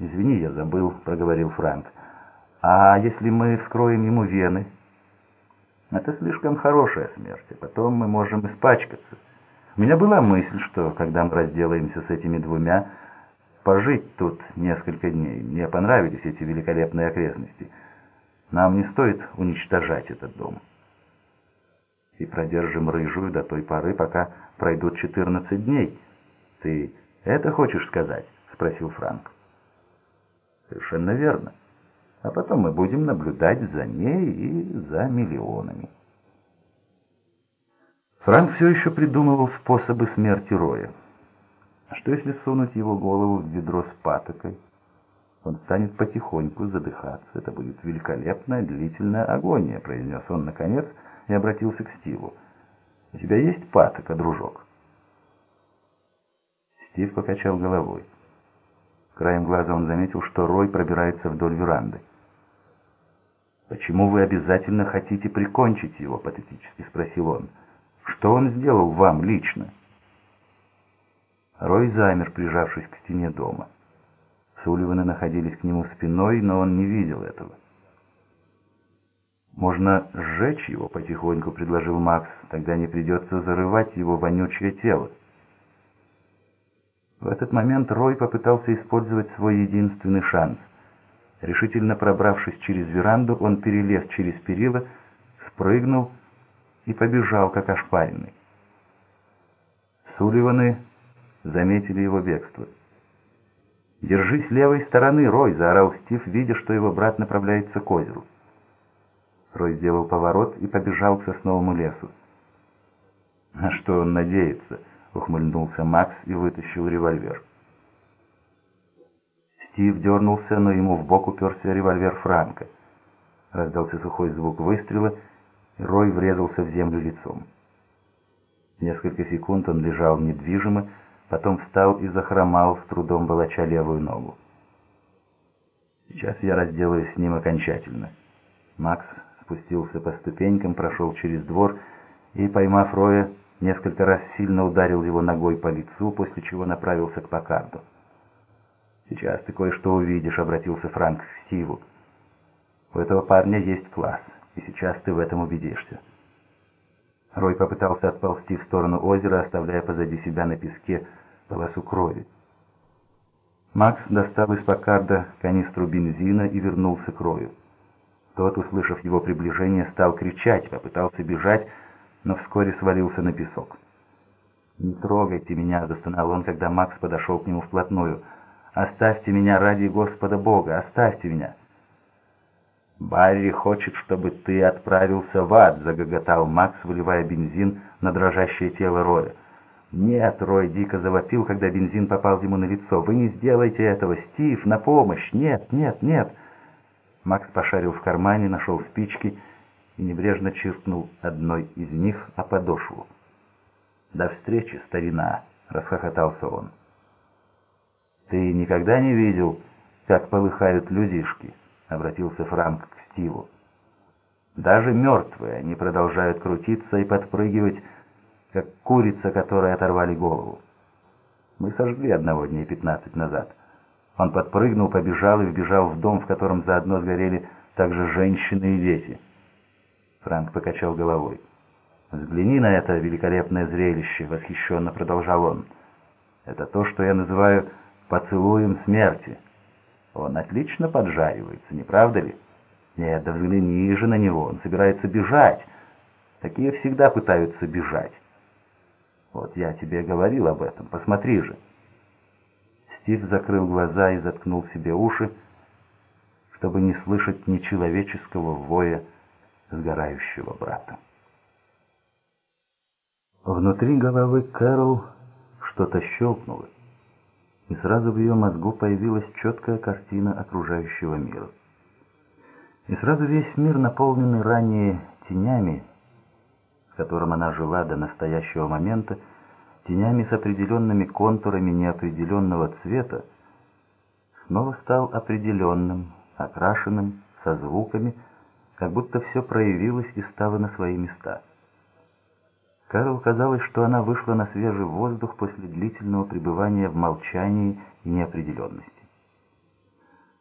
«Извини, я забыл», — проговорил Франк. «А если мы вскроем ему вены?» «Это слишком хорошая смерть, а потом мы можем испачкаться. У меня была мысль, что, когда мы разделаемся с этими двумя, пожить тут несколько дней. Мне понравились эти великолепные окрестности. Нам не стоит уничтожать этот дом. И продержим рыжую до той поры, пока пройдут 14 дней. Ты это хочешь сказать? Спросил Франк. Совершенно верно. А потом мы будем наблюдать за ней и за миллионами. Франк все еще придумывал способы смерти Роя. А что если сунуть его голову в ведро с патокой? Он станет потихоньку задыхаться. Это будет великолепная длительная агония, произнес он наконец и обратился к Стиву. «У тебя есть патока, дружок?» Стив покачал головой. Краем глаза он заметил, что Рой пробирается вдоль веранды. «Почему вы обязательно хотите прикончить его?» — патетически спросил он. «Что он сделал вам лично?» Рой замер, прижавшись к стене дома. Сулливаны находились к нему спиной, но он не видел этого. «Можно сжечь его потихоньку», — предложил Макс. «Тогда не придется зарывать его вонючее тело». В этот момент Рой попытался использовать свой единственный шанс. Решительно пробравшись через веранду, он перелез через перила, спрыгнул и побежал, как ошпаренный. Сулливаны заметили его бегство. «Держись левой стороны, Рой!» — заорал Стив, видя, что его брат направляется к озеру. Рой сделал поворот и побежал к сосновому лесу. «На что он надеется?» — ухмыльнулся Макс и вытащил револьвер. Стив дернулся, но ему в бок уперся револьвер Франка. Раздался сухой звук выстрела, и Рой врезался в землю лицом. Несколько секунд он лежал недвижимо, потом встал и захромал, с трудом волоча левую ногу. «Сейчас я разделаюсь с ним окончательно». Макс спустился по ступенькам, прошел через двор и, поймав Роя, несколько раз сильно ударил его ногой по лицу, после чего направился к Покарду. «Сейчас ты кое-что увидишь», — обратился Франк к Стиву. «У этого парня есть класс, и сейчас ты в этом убедишься». Рой попытался отползти в сторону озера, оставляя позади себя на песке полосу крови. Макс достал из Покарда канистру бензина и вернулся к Рою. Тот, услышав его приближение, стал кричать, попытался бежать, но вскоре свалился на песок. «Не трогайте меня!» — застонал он, когда Макс подошел к нему вплотную. «Оставьте меня ради Господа Бога! Оставьте меня!» «Барри хочет, чтобы ты отправился в ад!» — загоготал Макс, выливая бензин на дрожащее тело Роя. «Нет!» — Рой дико завопил, когда бензин попал ему на лицо. «Вы не сделайте этого! Стив, на помощь! Нет, нет, нет!» Макс пошарил в кармане, нашел спички и небрежно чиркнул одной из них о подошву. «До встречи, старина!» — расхохотался он. «Ты никогда не видел, как полыхают людишки?» — обратился Франк к Стиву. «Даже мертвые они продолжают крутиться и подпрыгивать, как курица, которой оторвали голову. Мы сожгли одного дней пятнадцать назад». Он подпрыгнул, побежал и вбежал в дом, в котором заодно сгорели также женщины и дети. Франк покачал головой. «Взгляни на это великолепное зрелище», — восхищенно продолжал он. «Это то, что я называю поцелуем смерти. Он отлично поджаривается, не правда ли? Нет, да взгляни же на него, он собирается бежать. Такие всегда пытаются бежать. Вот я тебе говорил об этом, посмотри же». Стив закрыл глаза и заткнул себе уши, чтобы не слышать нечеловеческого воя сгорающего брата. Внутри головы Кэрол что-то щелкнуло, и сразу в ее мозгу появилась четкая картина окружающего мира. И сразу весь мир, наполненный ранее тенями, в котором она жила до настоящего момента, тенями с определенными контурами неопределенного цвета, снова стал определенным, окрашенным, со звуками, как будто все проявилось и стало на свои места. Карл казалось, что она вышла на свежий воздух после длительного пребывания в молчании и неопределенности.